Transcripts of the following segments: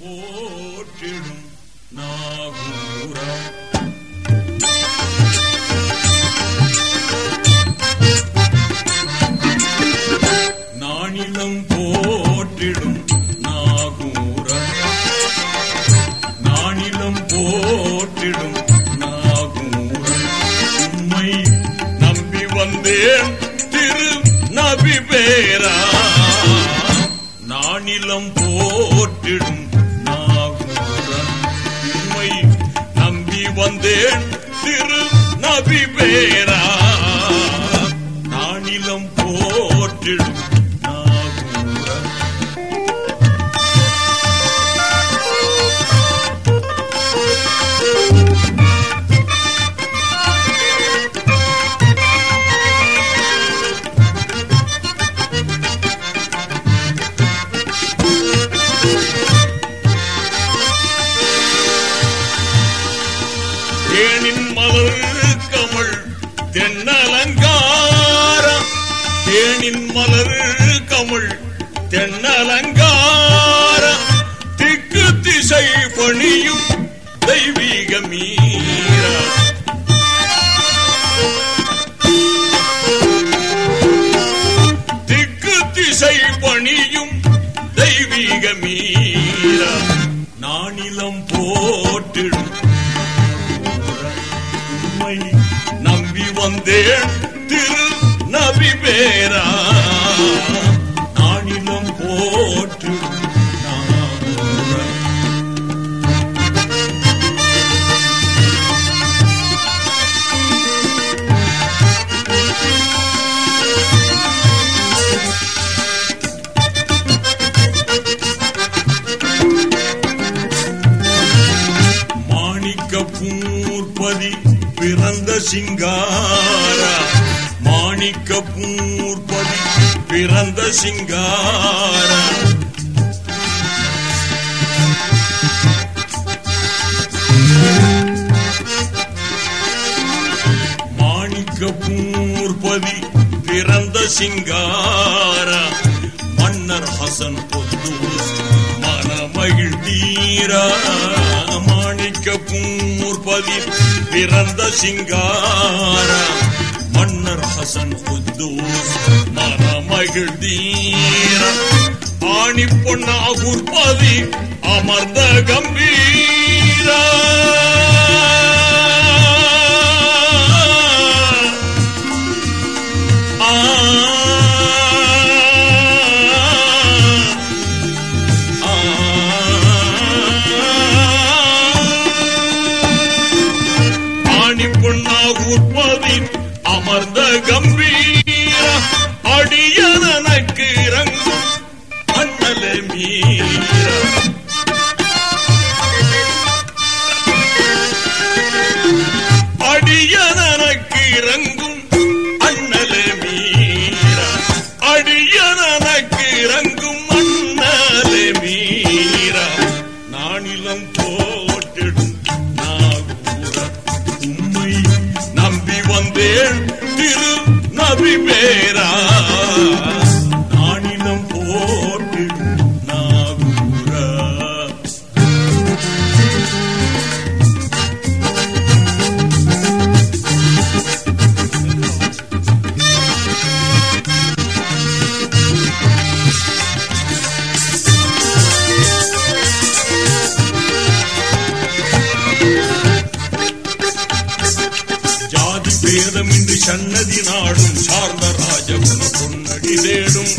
போற்றிடும் நாகூரா. நானிலம் போற்றிடும் நாகூரா. நானிலம் போற்றிடும் நாகூரா. உண்மை நம்பி வந்தேன் திரு நபி பேரா. நானிலம் போற்றிடும் வந்தேன் திரு நபி பேரா மலர் கமழ் தென்னலங்காரம். தேனின் மலர் கமழ் தென்னலங்காரம். திக்கு திசை பணியும் தெய்வீக மீரா. திக்கு திசை பணியும் தெய்வீக மீரா. உம்மை நம்பி வந்தேன் திரு நபி பேரா நானிலம் போற்று நாகூரா. மாணிக்க பூர்பதி பிறந்த சிங்காரா. மாணிக்க பூர்பதி பிறந்த சிங்காரா. மாணிக்க பூர்பதி பிறந்த சிங்காரா. மன்னர் ஹசன் பொது மனமகிழ் தீரா மாணிக்க பூர்பதி பிறந்த சிங்கார மன்னர் ஹசன் புத்தூஸ் மனமகிழ் தீரா. ஆணி பொன்னாகூர் பதி அமர்ந்த கம்பீரா. ஆ கம்பீர அடியனக்கு இறங்கும் அண்ணல மீர சன்னதி நாடும் சார்ந்த ராஜகுண பொன்னடி தேடும்.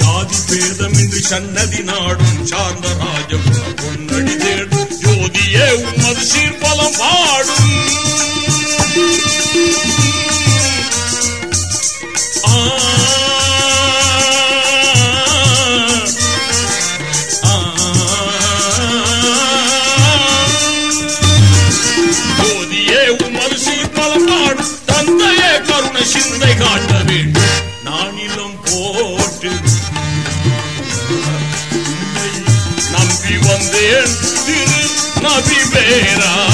ஜாதி பேதமின்றி சன்னதி நாடும் சார்ந்த ராஜகுண பொன்னடி தேடும். ஜோதியே உமது சீர்பலம் பாடும். Rivera